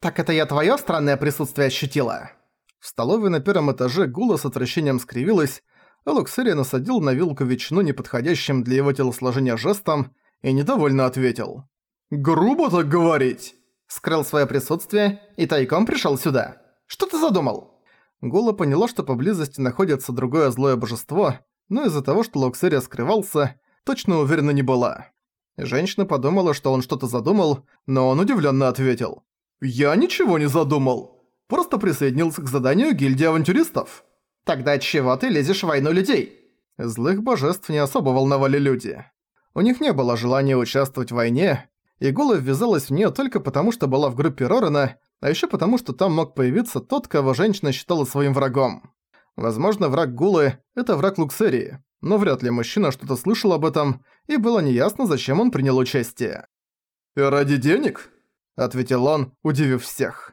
«Так это я твоё странное присутствие ощутила?» В столовой на первом этаже Гула с отвращением скривилась, а Луксерия насадил на вилку ветчину неподходящим для его телосложения жестом и недовольно ответил. «Грубо так говорить!» Скрыл свое присутствие и тайком пришел сюда. «Что ты задумал?» Гула поняла, что поблизости находится другое злое божество, но из-за того, что Луксерия скрывался, точно уверена не была. Женщина подумала, что он что-то задумал, но он удивленно ответил. «Я ничего не задумал. Просто присоединился к заданию гильдии авантюристов». «Тогда чего ты лезешь в войну людей?» Злых божеств не особо волновали люди. У них не было желания участвовать в войне, и Гула ввязалась в нее только потому, что была в группе Рорена, а еще потому, что там мог появиться тот, кого женщина считала своим врагом. Возможно, враг Гулы – это враг Луксерии, но вряд ли мужчина что-то слышал об этом, и было неясно, зачем он принял участие. «Ради денег?» – ответил он, удивив всех.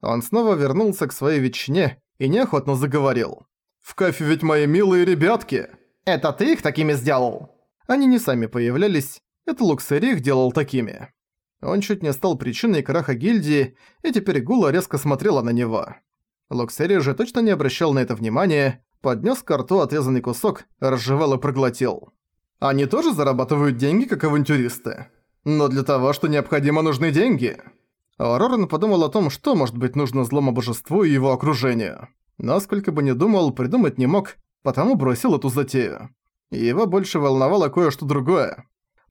Он снова вернулся к своей ветчине и неохотно заговорил. «В кафе ведь мои милые ребятки!» «Это ты их такими сделал?» Они не сами появлялись, это Луксери их делал такими. Он чуть не стал причиной краха гильдии, и теперь Гула резко смотрела на него. Луксери же точно не обращал на это внимания, поднес к рту отрезанный кусок, разжевал и проглотил. Они тоже зарабатывают деньги, как авантюристы. Но для того, что необходимо, нужны деньги. Роран подумал о том, что может быть нужно злому божеству и его окружению. Но сколько бы ни думал, придумать не мог, потому бросил эту затею. Его больше волновало кое-что другое.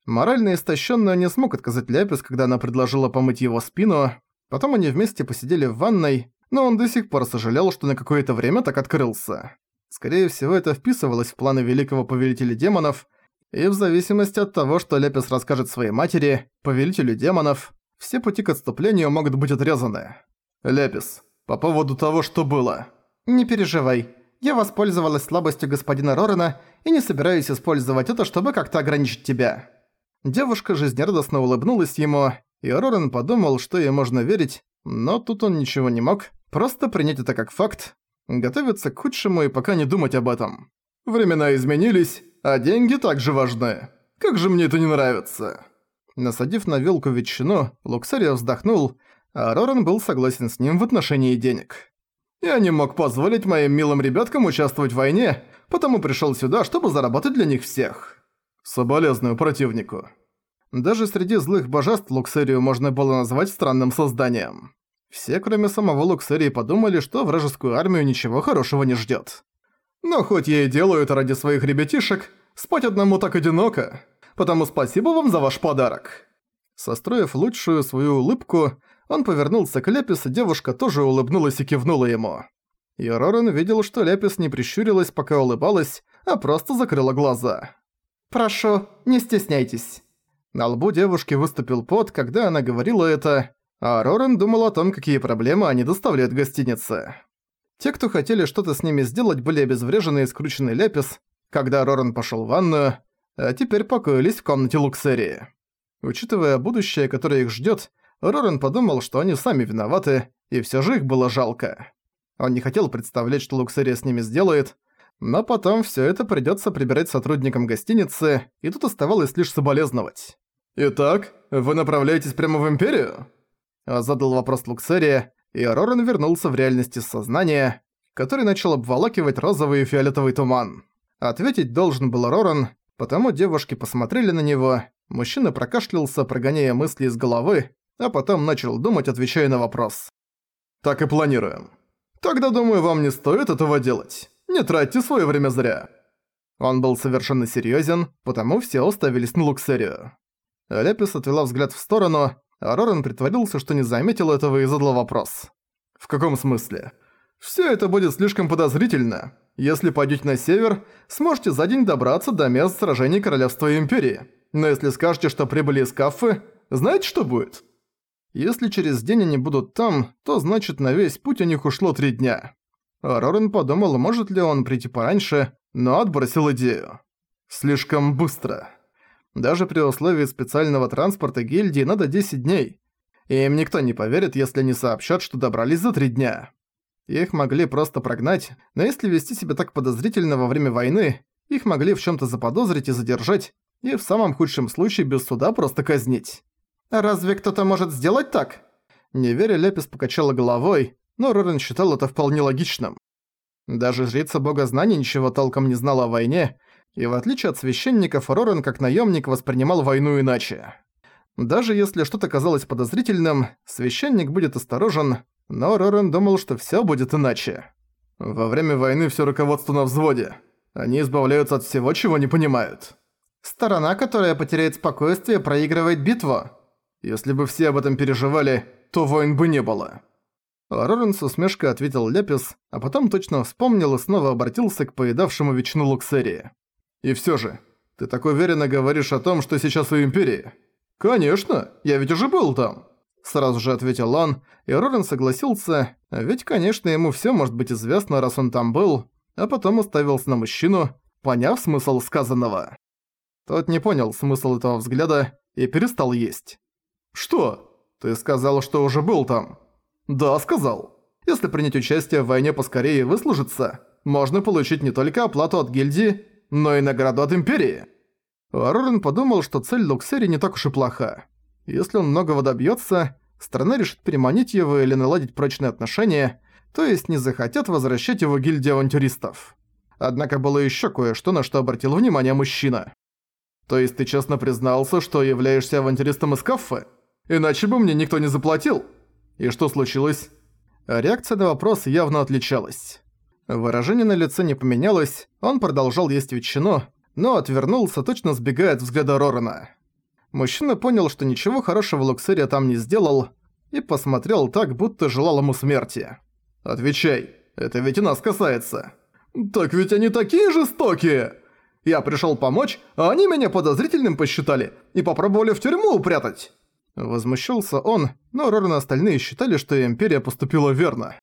Морально истощённый не смог отказать Ляпис, когда она предложила помыть его спину. Потом они вместе посидели в ванной, но он до сих пор сожалел, что на какое-то время так открылся. Скорее всего, это вписывалось в планы Великого Повелителя Демонов, и в зависимости от того, что Ляпис расскажет своей матери, Повелителю Демонов, все пути к отступлению могут быть отрезаны. Ляпис, по поводу того, что было. Не переживай. Я воспользовалась слабостью господина Рорена и не собираюсь использовать это, чтобы как-то ограничить тебя. Девушка жизнерадостно улыбнулась ему, и Рорен подумал, что ей можно верить, но тут он ничего не мог, просто принять это как факт, готовиться к худшему и пока не думать об этом. Времена изменились, а деньги также важны. Как же мне это не нравится. Насадив на вилку ветчину, Луксария вздохнул, а Роран был согласен с ним в отношении денег. «Я не мог позволить моим милым ребяткам участвовать в войне, потому пришёл сюда, чтобы заработать для них всех. Соболезную противнику». Даже среди злых божеств Луксерию можно было назвать странным созданием. Все, кроме самого Луксерии, подумали, что вражескую армию ничего хорошего не ждёт. Но хоть я и делаю это ради своих ребятишек, спать одному так одиноко, потому спасибо вам за ваш подарок». Состроив лучшую свою улыбку, он повернулся к Лепис, и девушка тоже улыбнулась и кивнула ему. И Рорен видел, что Лепис не прищурилась, пока улыбалась, а просто закрыла глаза. «Прошу, не стесняйтесь». На лбу девушки выступил пот, когда она говорила это, а Рорен думал о том, какие проблемы они доставляют гостинице. Те, кто хотели что-то с ними сделать, были обезврежены и скручены Лепис, когда Рорен пошел в ванную, а теперь покоились в комнате Луксерии. Учитывая будущее, которое их ждет, Рорен подумал, что они сами виноваты, и все же их было жалко. Он не хотел представлять, что Луксерия с ними сделает, но потом все это придется прибирать сотрудникам гостиницы, и тут оставалось лишь соболезновать. «Итак, вы направляетесь прямо в Империю?» Задал вопрос Луксерия, и Рорен вернулся в реальности сознания, который начал обволакивать розовый и фиолетовый туман. Ответить должен был Рорен, потому девушки посмотрели на него, мужчина прокашлялся, прогоняя мысли из головы, а потом начал думать, отвечая на вопрос. «Так и планируем. Тогда, думаю, вам не стоит этого делать». Не тратьте свое время зря». Он был совершенно серьезен, потому все уставились на Луксерию. Лепис отвела взгляд в сторону, Роран притворился, что не заметил этого и задал вопрос. «В каком смысле?» «Всё это будет слишком подозрительно. Если пойдёте на север, сможете за день добраться до мест сражений Королевства и Империи. Но если скажете, что прибыли из Каффы, знаете, что будет?» Если через день они будут там, то значит на весь путь у них ушло три дня. Рорен подумал, может ли он прийти пораньше, но отбросил идею. Слишком быстро. Даже при условии специального транспорта гильдии надо 10 дней. И им никто не поверит, если они сообщат, что добрались за 3 дня. Их могли просто прогнать, но если вести себя так подозрительно во время войны, их могли в чем то заподозрить и задержать, и в самом худшем случае без суда просто казнить. «Разве кто-то может сделать так?» Не веря, Лепис покачала головой, но Рорен считал это вполне логичным. Даже жрица бога знаний ничего толком не знала о войне, и в отличие от священников, Рорен как наемник воспринимал войну иначе. Даже если что-то казалось подозрительным, священник будет осторожен, но Рорен думал, что всё будет иначе. Во время войны всё руководство на взводе. Они избавляются от всего, чего не понимают. Сторона, которая потеряет спокойствие, проигрывает битву. Если бы все об этом переживали, то войн бы не было. Рорен с усмешкой ответил Лепис, а потом точно вспомнил и снова обратился к поедавшему ветчину Луксерии. «И всё же, ты так уверенно говоришь о том, что сейчас у Империи?» «Конечно, я ведь уже был там!» Сразу же ответил он, и Рорен согласился, ведь, конечно, ему всё может быть известно, раз он там был, а потом уставился на мужчину, поняв смысл сказанного. Тот не понял смысл этого взгляда и перестал есть. «Что? Ты сказал, что уже был там?» «Да, сказал. Если принять участие в войне поскорее и выслужиться, можно получить не только оплату от гильдии, но и награду от Империи». Рорен подумал, что цель Луксери не так уж и плоха. Если он многого добьется, страна решит переманить его или наладить прочные отношения, то есть не захотят возвращать его гильдии авантюристов. Однако было еще кое-что, на что обратил внимание мужчина. То есть ты честно признался, что являешься авантюристом из кафе? Иначе бы мне никто не заплатил. И что случилось? Реакция на вопрос явно отличалась. Выражение на лице не поменялось, он продолжал есть ветчину, но отвернулся, точно сбегая от взгляда Рорана. Мужчина понял, что ничего хорошего Луксерия там не сделал, и посмотрел так, будто желал ему смерти. «Отвечай, это ведь и нас касается». «Так ведь они такие жестокие!» «Я пришёл помочь, а они меня подозрительным посчитали и попробовали в тюрьму упрятать!» Возмущался он, но Роран и остальные считали, что Империя поступила верно.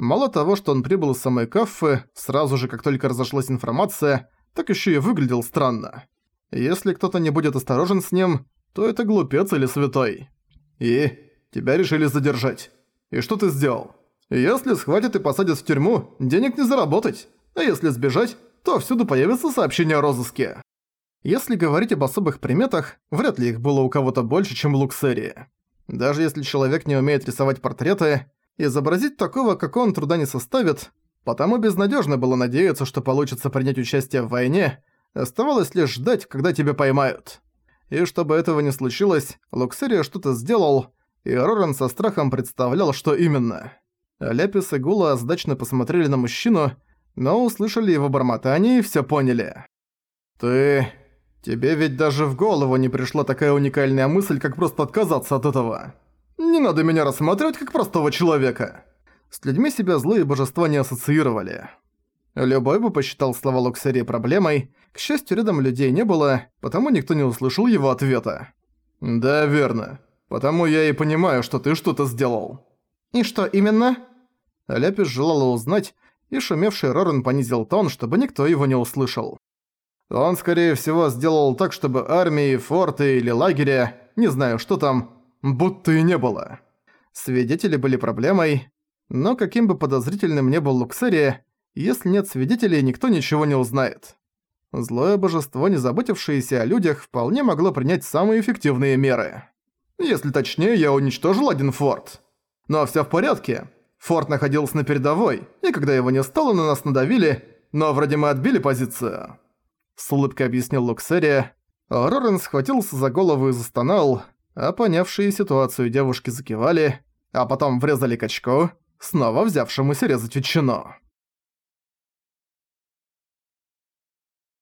Мало того, что он прибыл из самой Каффы, сразу же, как только разошлась информация, так ещё и выглядел странно. Если кто-то не будет осторожен с ним, то это глупец или святой. И тебя решили задержать. И что ты сделал? Если схватят и посадят в тюрьму, денег не заработать. А если сбежать, то всюду появится сообщение о розыске. Если говорить об особых приметах, вряд ли их было у кого-то больше, чем в Луксерии. Даже если человек не умеет рисовать портреты, изобразить такого, как он, труда не составит, потому безнадежно было надеяться, что получится принять участие в войне, Оставалось лишь ждать, когда тебя поймают. И чтобы этого не случилось, Луксерия что-то сделал, и Роран со страхом представлял, что именно. Ляпис и Гула сдачно посмотрели на мужчину, но услышали его бормотание и всё поняли. «Ты... тебе ведь даже в голову не пришла такая уникальная мысль, как просто отказаться от этого. Не надо меня рассматривать как простого человека». С людьми себя злые божества не ассоциировали. Любой бы посчитал слова Луксерии проблемой, к счастью, рядом людей не было, потому никто не услышал его ответа. «Да, верно. Потому я и понимаю, что ты что-то сделал». «И что именно?» Ляпис желала узнать, и шумевший Рорен понизил тон, чтобы никто его не услышал. Он, скорее всего, сделал так, чтобы армии, форты или лагеря, не знаю, что там, будто и не было. Свидетели были проблемой, но каким бы подозрительным ни был Луксерия, если нет свидетелей, никто ничего не узнает. Злое божество, не заботившееся о людях, вполне могло принять самые эффективные меры. Если точнее, я уничтожил один форт. Но всё в порядке. Форт находился на передовой, и когда его не стало, на нас надавили, но вроде мы отбили позицию. С улыбкой объяснил Луксерия. Рорен схватился за голову и застонал, а понявшие ситуацию девушки закивали, а потом врезали качку, снова взявшемуся резать ветчину.